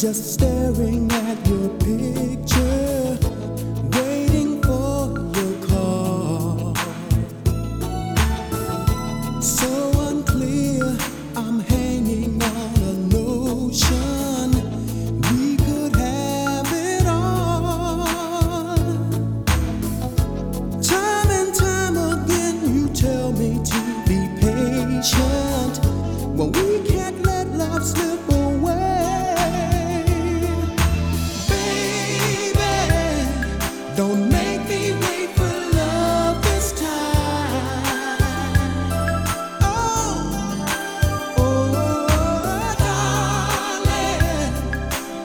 just staring at your picture.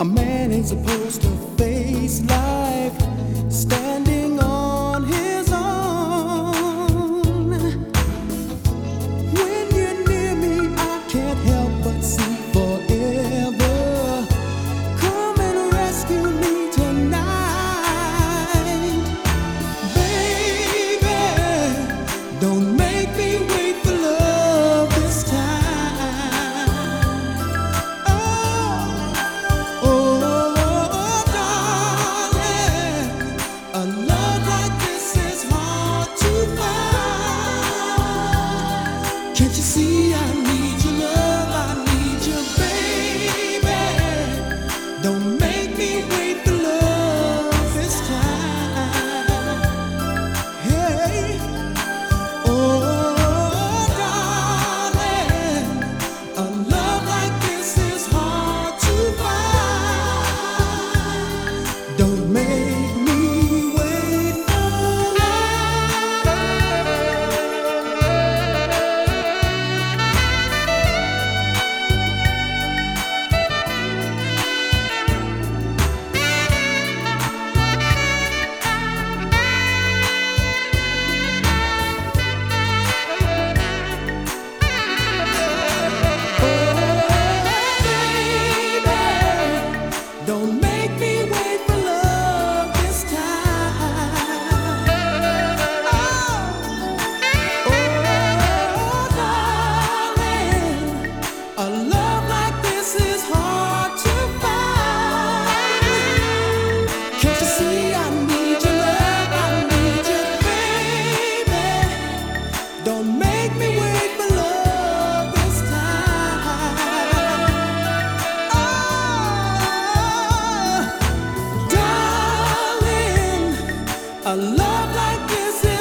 A man ain't supposed to face life. Stand don't Don't like this.